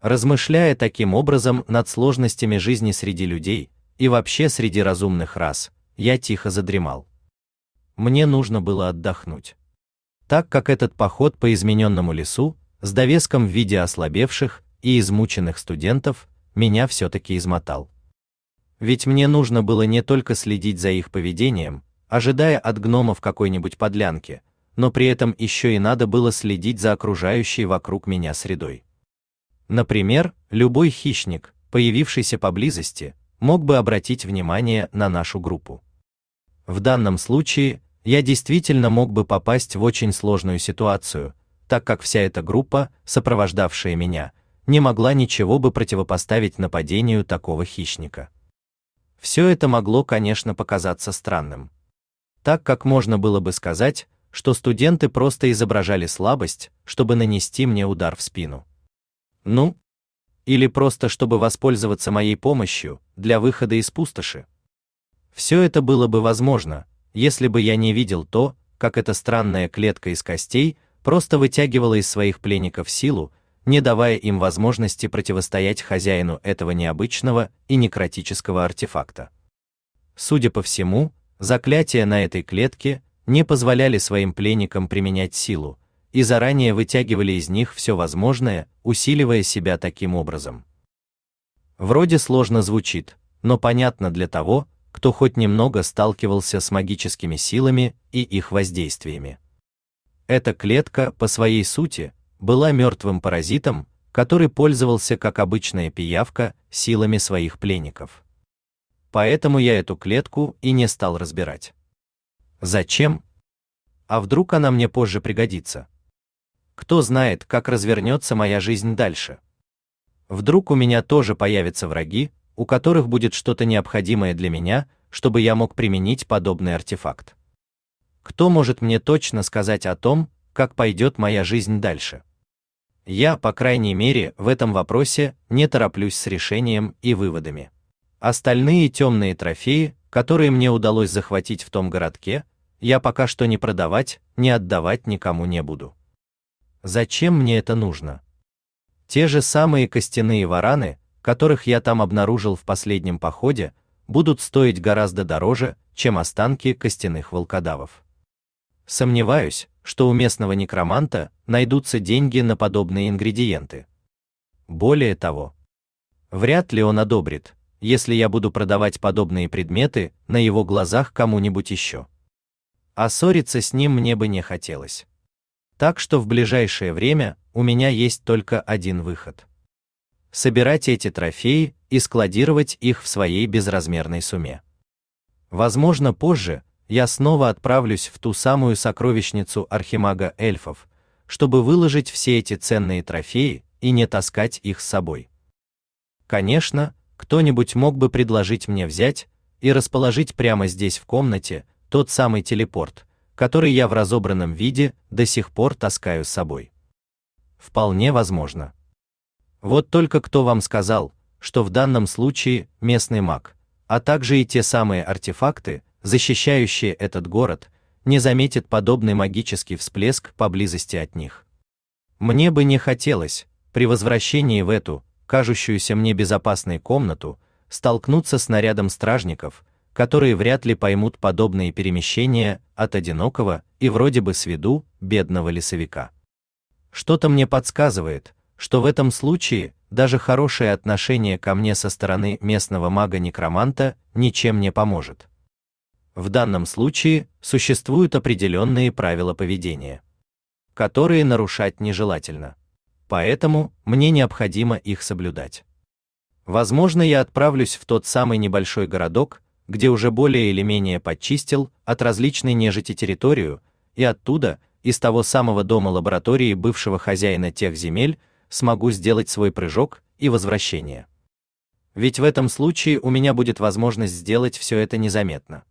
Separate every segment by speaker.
Speaker 1: Размышляя таким образом над сложностями жизни среди людей и вообще среди разумных рас, я тихо задремал. Мне нужно было отдохнуть. Так как этот поход по измененному лесу с довеском в виде ослабевших и измученных студентов меня все-таки измотал. Ведь мне нужно было не только следить за их поведением, ожидая от гномов какой-нибудь подлянки, но при этом еще и надо было следить за окружающей вокруг меня средой. Например, любой хищник, появившийся поблизости, мог бы обратить внимание на нашу группу. В данном случае я действительно мог бы попасть в очень сложную ситуацию, так как вся эта группа, сопровождавшая меня, не могла ничего бы противопоставить нападению такого хищника. Все это могло, конечно, показаться странным. Так как можно было бы сказать, что студенты просто изображали слабость, чтобы нанести мне удар в спину. Ну, или просто чтобы воспользоваться моей помощью для выхода из пустоши. Все это было бы возможно, если бы я не видел то, как эта странная клетка из костей просто вытягивала из своих пленников силу, не давая им возможности противостоять хозяину этого необычного и некротического артефакта. Судя по всему, заклятия на этой клетке не позволяли своим пленникам применять силу и заранее вытягивали из них все возможное, усиливая себя таким образом. Вроде сложно звучит, но понятно для того, кто хоть немного сталкивался с магическими силами и их воздействиями. Эта клетка по своей сути была мертвым паразитом, который пользовался как обычная пиявка силами своих пленников. Поэтому я эту клетку и не стал разбирать. Зачем? А вдруг она мне позже пригодится? Кто знает, как развернется моя жизнь дальше? Вдруг у меня тоже появятся враги, у которых будет что-то необходимое для меня, чтобы я мог применить подобный артефакт. Кто может мне точно сказать о том, как пойдет моя жизнь дальше? Я, по крайней мере, в этом вопросе не тороплюсь с решением и выводами. Остальные темные трофеи, которые мне удалось захватить в том городке, я пока что не продавать, не отдавать никому не буду. Зачем мне это нужно? Те же самые костяные вараны, которых я там обнаружил в последнем походе, будут стоить гораздо дороже, чем останки костяных волкодавов. Сомневаюсь, что у местного некроманта найдутся деньги на подобные ингредиенты. Более того, вряд ли он одобрит, если я буду продавать подобные предметы на его глазах кому-нибудь еще. А ссориться с ним мне бы не хотелось. Так что в ближайшее время у меня есть только один выход. Собирать эти трофеи и складировать их в своей безразмерной сумме. Возможно, позже я снова отправлюсь в ту самую сокровищницу архимага эльфов, чтобы выложить все эти ценные трофеи и не таскать их с собой. Конечно, кто-нибудь мог бы предложить мне взять и расположить прямо здесь в комнате тот самый телепорт, который я в разобранном виде до сих пор таскаю с собой. Вполне возможно. Вот только кто вам сказал, что в данном случае местный маг, а также и те самые артефакты, защищающие этот город, не заметит подобный магический всплеск поблизости от них. Мне бы не хотелось при возвращении в эту, кажущуюся мне безопасной комнату, столкнуться с нарядом стражников, которые вряд ли поймут подобные перемещения от одинокого и вроде бы с виду бедного лесовика. Что-то мне подсказывает, что в этом случае даже хорошее отношение ко мне со стороны местного мага-некроманта ничем не поможет. В данном случае существуют определенные правила поведения, которые нарушать нежелательно. Поэтому мне необходимо их соблюдать. Возможно, я отправлюсь в тот самый небольшой городок, где уже более или менее подчистил от различной нежити территорию, и оттуда, из того самого дома лаборатории бывшего хозяина тех земель, смогу сделать свой прыжок и возвращение. Ведь в этом случае у меня будет возможность сделать все это незаметно.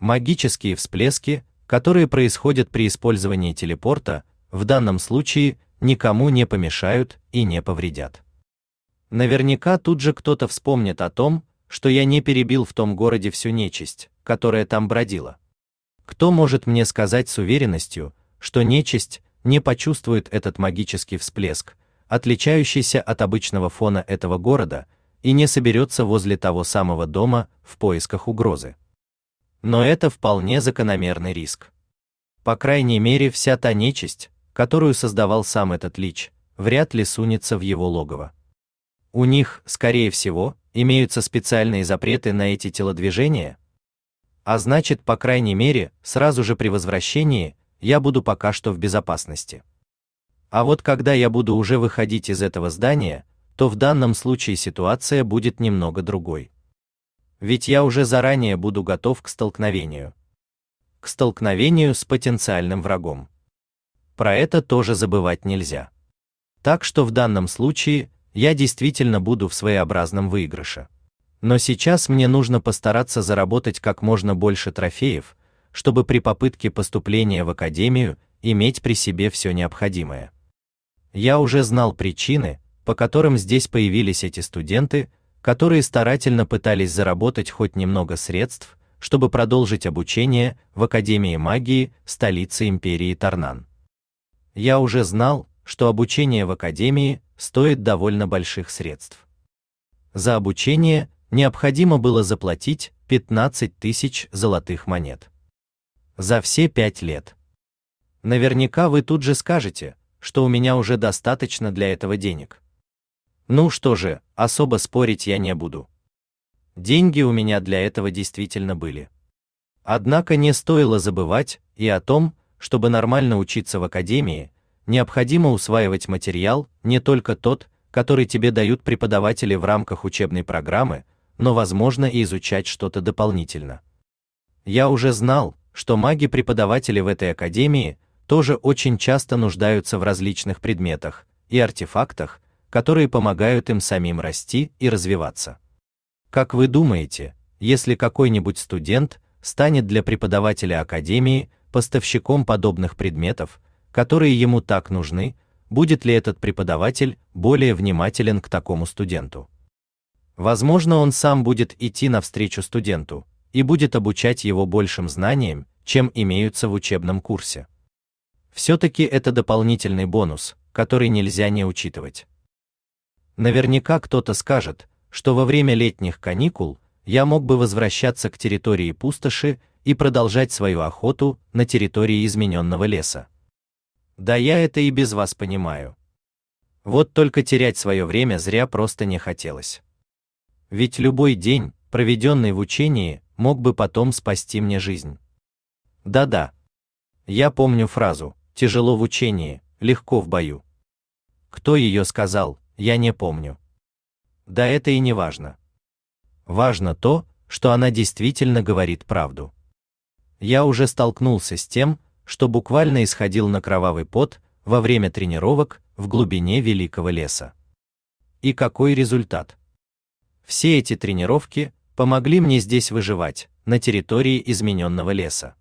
Speaker 1: Магические всплески, которые происходят при использовании телепорта, в данном случае никому не помешают и не повредят. Наверняка тут же кто-то вспомнит о том, что я не перебил в том городе всю нечисть, которая там бродила. Кто может мне сказать с уверенностью, что нечисть не почувствует этот магический всплеск, отличающийся от обычного фона этого города, и не соберется возле того самого дома в поисках угрозы. Но это вполне закономерный риск. По крайней мере, вся та нечисть, которую создавал сам этот лич, вряд ли сунется в его логово. У них, скорее всего, имеются специальные запреты на эти телодвижения, а значит, по крайней мере, сразу же при возвращении я буду пока что в безопасности. А вот когда я буду уже выходить из этого здания, то в данном случае ситуация будет немного другой. Ведь я уже заранее буду готов к столкновению. К столкновению с потенциальным врагом. Про это тоже забывать нельзя. Так что в данном случае я действительно буду в своеобразном выигрыше. Но сейчас мне нужно постараться заработать как можно больше трофеев, чтобы при попытке поступления в академию иметь при себе все необходимое. Я уже знал причины, по которым здесь появились эти студенты, которые старательно пытались заработать хоть немного средств, чтобы продолжить обучение в Академии магии столицы империи Тарнан. Я уже знал, что обучение в академии стоит довольно больших средств. За обучение необходимо было заплатить 15 тысяч золотых монет. За все пять лет. Наверняка вы тут же скажете, что у меня уже достаточно для этого денег. Ну что же, особо спорить я не буду. Деньги у меня для этого действительно были. Однако не стоило забывать и о том, чтобы нормально учиться в академии, необходимо усваивать материал, не только тот, который тебе дают преподаватели в рамках учебной программы, но возможно и изучать что-то дополнительно. Я уже знал, что маги-преподаватели в этой академии тоже очень часто нуждаются в различных предметах и артефактах, которые помогают им самим расти и развиваться. Как вы думаете, если какой-нибудь студент станет для преподавателя академии поставщиком подобных предметов, которые ему так нужны, будет ли этот преподаватель более внимателен к такому студенту? Возможно, он сам будет идти навстречу студенту и будет обучать его большим знаниям, чем имеются в учебном курсе. Все-таки это дополнительный бонус, который нельзя не учитывать. Наверняка кто-то скажет, что во время летних каникул я мог бы возвращаться к территории пустоши и продолжать свою охоту на территории измененного леса. Да я это и без вас понимаю. Вот только терять свое время зря просто не хотелось. Ведь любой день, проведенный в учении, мог бы потом спасти мне жизнь. Да-да. Я помню фразу «тяжело в учении, легко в бою». Кто ее сказал, я не помню. Да это и не важно. Важно то, что она действительно говорит правду. Я уже столкнулся с тем, что буквально исходил на кровавый пот во время тренировок в глубине великого леса. И какой результат? Все эти тренировки помогли мне здесь выживать, на территории измененного леса.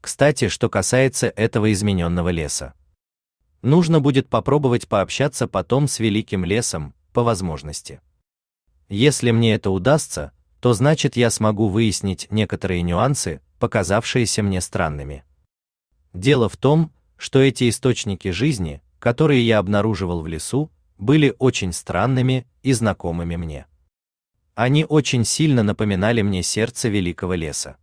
Speaker 1: Кстати, что касается этого измененного леса. Нужно будет попробовать пообщаться потом с великим лесом, по возможности. Если мне это удастся, то значит я смогу выяснить некоторые нюансы, показавшиеся мне странными. Дело в том, что эти источники жизни, которые я обнаруживал в лесу, были очень странными и знакомыми мне. Они очень сильно напоминали мне сердце великого леса.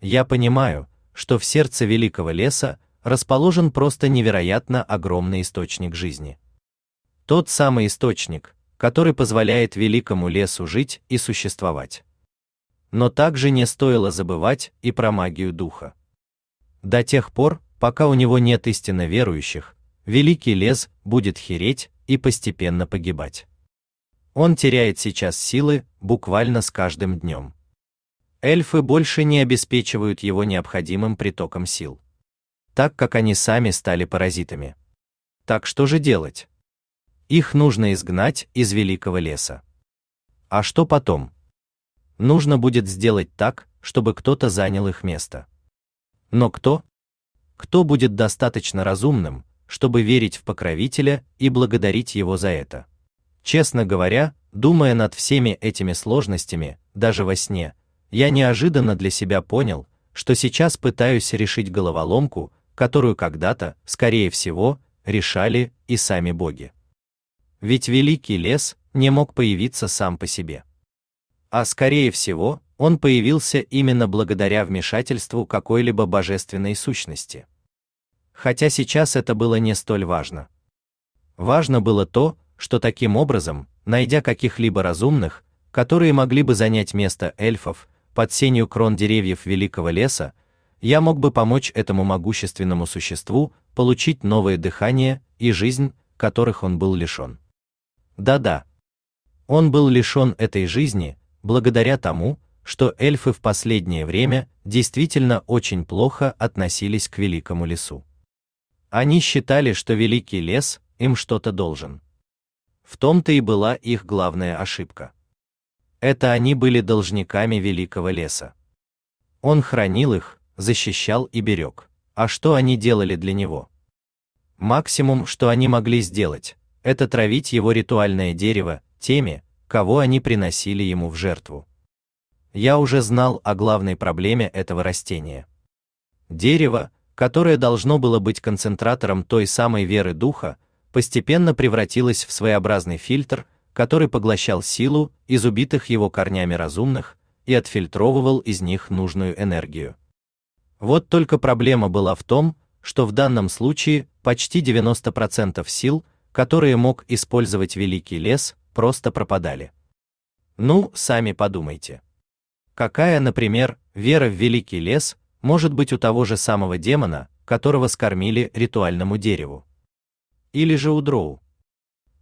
Speaker 1: Я понимаю, что в сердце великого леса расположен просто невероятно огромный источник жизни. Тот самый источник, который позволяет великому лесу жить и существовать. Но также не стоило забывать и про магию духа. До тех пор, пока у него нет истинно верующих, великий лес будет хереть и постепенно погибать. Он теряет сейчас силы буквально с каждым днем. Эльфы больше не обеспечивают его необходимым притоком сил, так как они сами стали паразитами. Так что же делать? Их нужно изгнать из великого леса. А что потом? Нужно будет сделать так, чтобы кто-то занял их место. Но кто? Кто будет достаточно разумным, чтобы верить в покровителя и благодарить его за это? Честно говоря, думая над всеми этими сложностями, даже во сне, я неожиданно для себя понял, что сейчас пытаюсь решить головоломку, которую когда-то, скорее всего, решали и сами боги. Ведь великий лес не мог появиться сам по себе. А скорее всего, он появился именно благодаря вмешательству какой-либо божественной сущности. Хотя сейчас это было не столь важно. Важно было то, что таким образом, найдя каких-либо разумных, которые могли бы занять место эльфов под сенью крон деревьев великого леса, я мог бы помочь этому могущественному существу получить новое дыхание и жизнь, которых он был лишен. Да-да. Он был лишен этой жизни благодаря тому, что эльфы в последнее время действительно очень плохо относились к великому лесу. Они считали, что великий лес им что-то должен. В том-то и была их главная ошибка. Это они были должниками великого леса. Он хранил их, защищал и берег. А что они делали для него? Максимум, что они могли сделать, это травить его ритуальное дерево теми, кого они приносили ему в жертву. Я уже знал о главной проблеме этого растения. Дерево, которое должно было быть концентратором той самой веры духа, постепенно превратилось в своеобразный фильтр, который поглощал силу из убитых его корнями разумных и отфильтровывал из них нужную энергию. Вот только проблема была в том, что в данном случае почти 90% сил, которые мог использовать великий лес, просто пропадали. Ну, сами подумайте. Какая, например, вера в великий лес может быть у того же самого демона, которого скормили ритуальному дереву? Или же у дроу?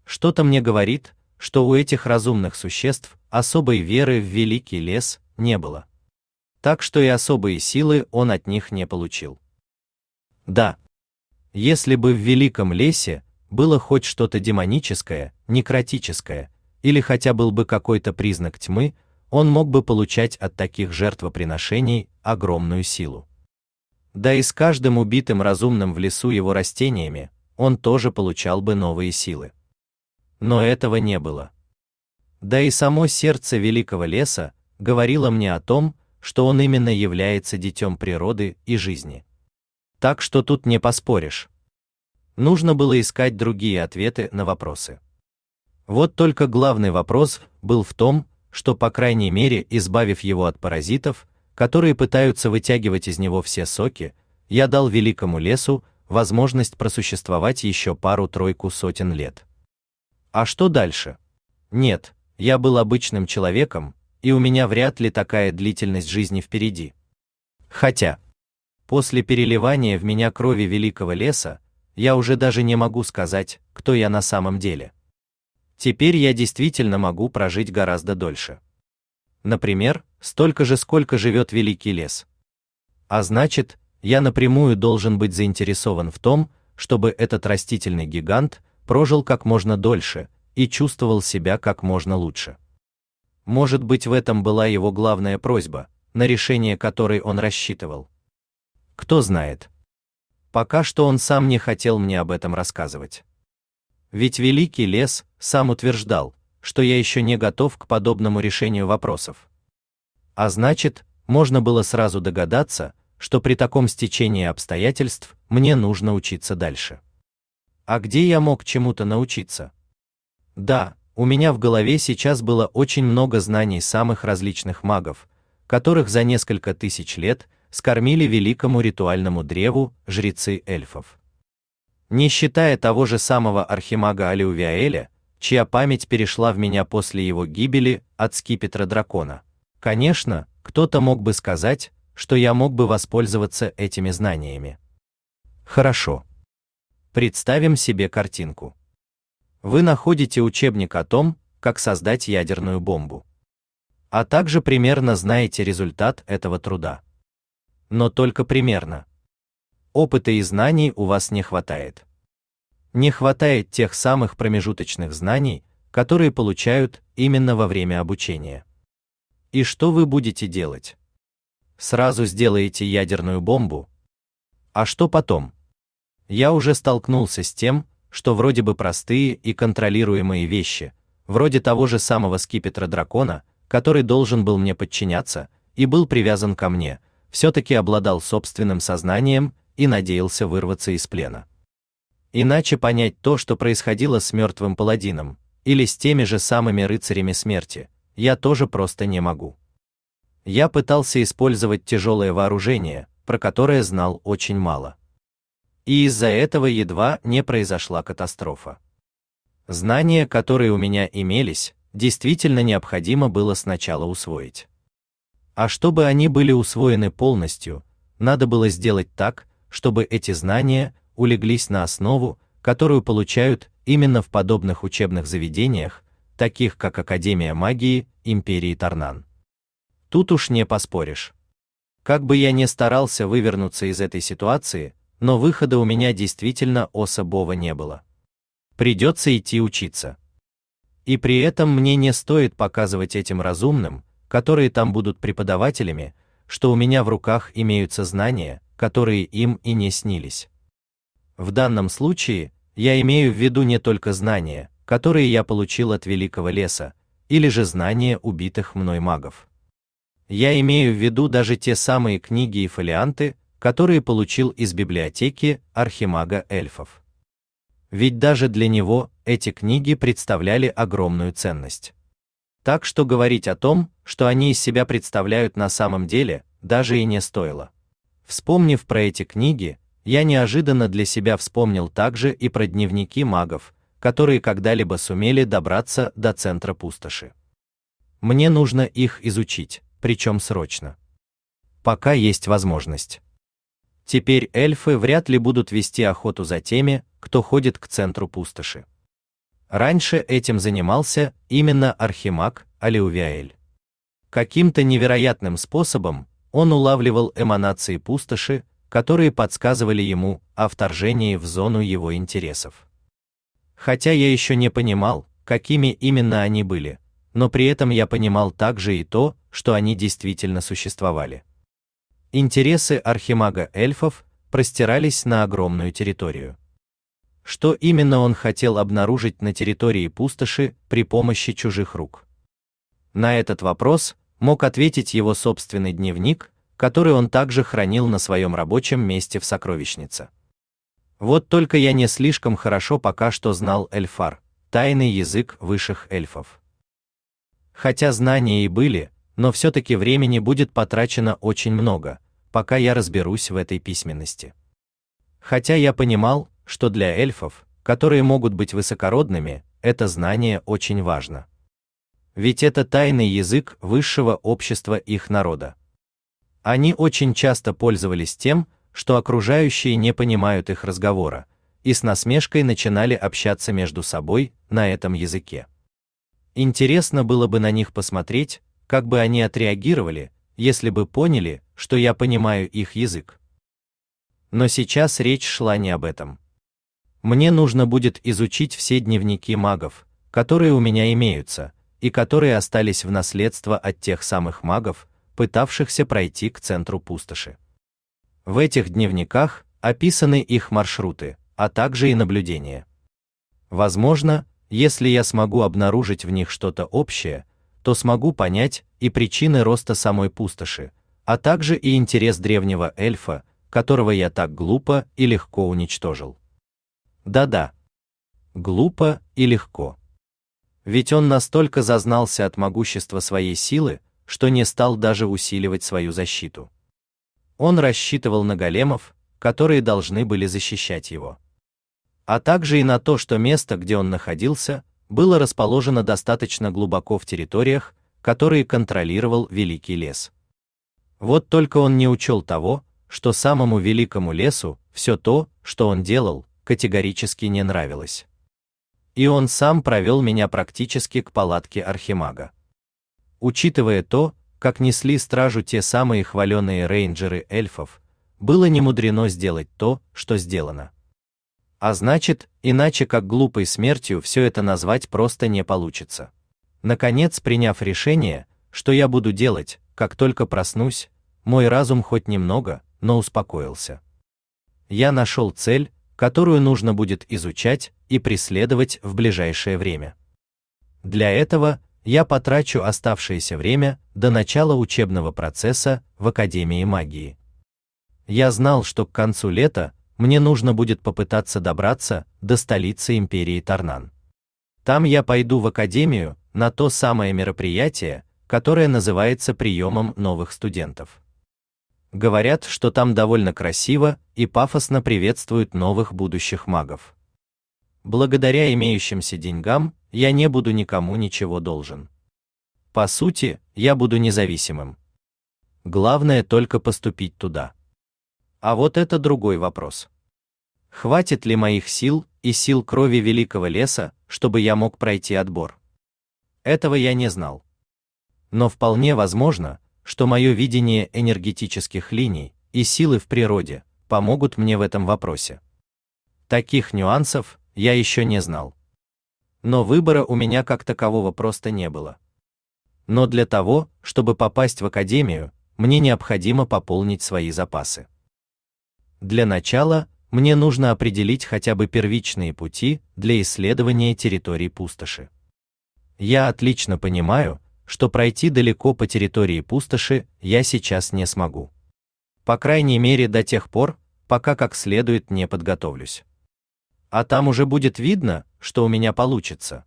Speaker 1: Что-то мне говорит, что у этих разумных существ особой веры в великий лес не было. Так что и особые силы он от них не получил. Да. Если бы в великом лесе было хоть что-то демоническое, некротическое, или хотя был бы какой-то признак тьмы, он мог бы получать от таких жертвоприношений огромную силу. Да и с каждым убитым разумным в лесу его растениями, он тоже получал бы новые силы. Но этого не было. Да и само сердце великого леса говорило мне о том, что он именно является детем природы и жизни. Так что тут не поспоришь. Нужно было искать другие ответы на вопросы. Вот только главный вопрос был в том, что по крайней мере, избавив его от паразитов, которые пытаются вытягивать из него все соки, я дал великому лесу возможность просуществовать еще пару-тройку сотен лет. А что дальше? Нет, я был обычным человеком, и у меня вряд ли такая длительность жизни впереди. Хотя После переливания в меня крови великого леса, я уже даже не могу сказать, кто я на самом деле. Теперь я действительно могу прожить гораздо дольше. Например, столько же, сколько живет великий лес. А значит, я напрямую должен быть заинтересован в том, чтобы этот растительный гигант прожил как можно дольше и чувствовал себя как можно лучше. Может быть, в этом была его главная просьба, на решение которой он рассчитывал. Кто знает. Пока что он сам не хотел мне об этом рассказывать. Ведь великий лес сам утверждал, что я еще не готов к подобному решению вопросов. А значит, можно было сразу догадаться, что при таком стечении обстоятельств мне нужно учиться дальше. А где я мог чему-то научиться? Да, у меня в голове сейчас было очень много знаний самых различных магов, которых за несколько тысяч лет скормили великому ритуальному древу жрецы эльфов. Не считая того же самого архимага Алиувиаэля, чья память перешла в меня после его гибели от скипетра дракона. Конечно, кто-то мог бы сказать, что я мог бы воспользоваться этими знаниями. Хорошо. Представим себе картинку. Вы находите учебник о том, как создать ядерную бомбу. А также примерно знаете результат этого труда но только примерно. Опыта и знаний у вас не хватает. Не хватает тех самых промежуточных знаний, которые получают именно во время обучения. И что вы будете делать? Сразу сделаете ядерную бомбу? А что потом? Я уже столкнулся с тем, что вроде бы простые и контролируемые вещи, вроде того же самого скипетра дракона, который должен был мне подчиняться и был привязан ко мне, все-таки обладал собственным сознанием и надеялся вырваться из плена. Иначе понять то, что происходило с мертвым паладином, или с теми же самыми рыцарями смерти, я тоже просто не могу. Я пытался использовать тяжелое вооружение, про которое знал очень мало. И из-за этого едва не произошла катастрофа. Знания, которые у меня имелись, действительно необходимо было сначала усвоить. А чтобы они были усвоены полностью, надо было сделать так, чтобы эти знания улеглись на основу, которую получают именно в подобных учебных заведениях, таких как Академия магии Империи Тарнан. Тут уж не поспоришь. Как бы я ни старался вывернуться из этой ситуации, но выхода у меня действительно особого не было. Придется идти учиться. И при этом мне не стоит показывать этим разумным, которые там будут преподавателями, что у меня в руках имеются знания, которые им и не снились. В данном случае я имею в виду не только знания, которые я получил от великого леса, или же знания убитых мной магов. Я имею в виду даже те самые книги и фолианты, которые получил из библиотеки архимага эльфов. Ведь даже для него эти книги представляли огромную ценность. Так что говорить о том, что они из себя представляют на самом деле, даже и не стоило. Вспомнив про эти книги, я неожиданно для себя вспомнил также и про дневники магов, которые когда-либо сумели добраться до центра пустоши. Мне нужно их изучить, причем срочно. Пока есть возможность. Теперь эльфы вряд ли будут вести охоту за теми, кто ходит к центру пустоши. Раньше этим занимался именно архимаг Алеувиаэль. Каким-то невероятным способом он улавливал эманации пустоши, которые подсказывали ему о вторжении в зону его интересов. Хотя я еще не понимал, какими именно они были, но при этом я понимал также и то, что они действительно существовали. Интересы архимага эльфов простирались на огромную территорию. Что именно он хотел обнаружить на территории пустоши при помощи чужих рук? На этот вопрос мог ответить его собственный дневник, который он также хранил на своем рабочем месте в сокровищнице. Вот только я не слишком хорошо пока что знал эльфар, тайный язык высших эльфов. Хотя знания и были, но все-таки времени будет потрачено очень много, пока я разберусь в этой письменности. Хотя я понимал, что для эльфов, которые могут быть высокородными, это знание очень важно. Ведь это тайный язык высшего общества их народа. Они очень часто пользовались тем, что окружающие не понимают их разговора, и с насмешкой начинали общаться между собой на этом языке. Интересно было бы на них посмотреть, как бы они отреагировали, если бы поняли, что я понимаю их язык. Но сейчас речь шла не об этом. Мне нужно будет изучить все дневники магов, которые у меня имеются, и которые остались в наследство от тех самых магов, пытавшихся пройти к центру пустоши. В этих дневниках описаны их маршруты, а также и наблюдения. Возможно, если я смогу обнаружить в них что-то общее, то смогу понять и причины роста самой пустоши, а также и интерес древнего эльфа, которого я так глупо и легко уничтожил. Да-да. Глупо и легко. Ведь он настолько зазнался от могущества своей силы, что не стал даже усиливать свою защиту. Он рассчитывал на големов, которые должны были защищать его. А также и на то, что место, где он находился, было расположено достаточно глубоко в территориях, которые контролировал Великий лес. Вот только он не учел того, что самому великому лесу все то, что он делал, категорически не нравилось. И он сам провел меня практически к палатке архимага. Учитывая то, как несли стражу те самые хваленые рейнджеры эльфов, было немудрено сделать то, что сделано. А значит, иначе как глупой смертью все это назвать просто не получится. Наконец, приняв решение, что я буду делать, как только проснусь, мой разум хоть немного, но успокоился. Я нашел цель, которую нужно будет изучать и преследовать в ближайшее время. Для этого я потрачу оставшееся время до начала учебного процесса в Академии магии. Я знал, что к концу лета мне нужно будет попытаться добраться до столицы империи Тарнан. Там я пойду в академию на то самое мероприятие, которое называется приемом новых студентов. Говорят, что там довольно красиво и пафосно приветствуют новых будущих магов. Благодаря имеющимся деньгам я не буду никому ничего должен. По сути, я буду независимым. Главное только поступить туда. А вот это другой вопрос. Хватит ли моих сил и сил крови великого леса, чтобы я мог пройти отбор? Этого я не знал. Но вполне возможно, что мое видение энергетических линий и силы в природе помогут мне в этом вопросе. Таких нюансов я еще не знал. Но выбора у меня как такового просто не было. Но для того, чтобы попасть в академию, мне необходимо пополнить свои запасы. Для начала мне нужно определить хотя бы первичные пути для исследования территории пустоши. Я отлично понимаю, что пройти далеко по территории пустоши я сейчас не смогу. По крайней мере до тех пор, пока как следует не подготовлюсь. А там уже будет видно, что у меня получится.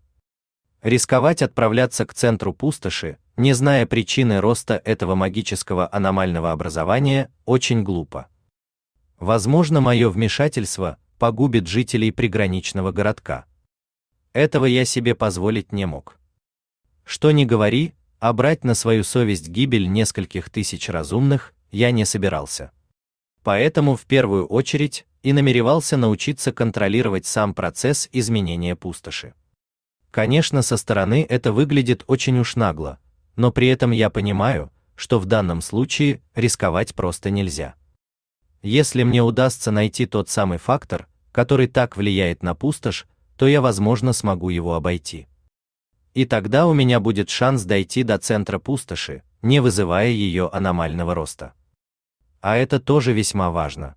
Speaker 1: Рисковать отправляться к центру пустоши, не зная причины роста этого магического аномального образования, очень глупо. Возможно, мое вмешательство погубит жителей приграничного городка. Этого я себе позволить не мог. Что ни говори, а брать на свою совесть гибель нескольких тысяч разумных я не собирался. Поэтому в первую очередь и намеревался научиться контролировать сам процесс изменения пустоши. Конечно, со стороны это выглядит очень уж нагло, но при этом я понимаю, что в данном случае рисковать просто нельзя. Если мне удастся найти тот самый фактор, который так влияет на пустошь, то я, возможно, смогу его обойти и тогда у меня будет шанс дойти до центра пустоши, не вызывая ее аномального роста. А это тоже весьма важно.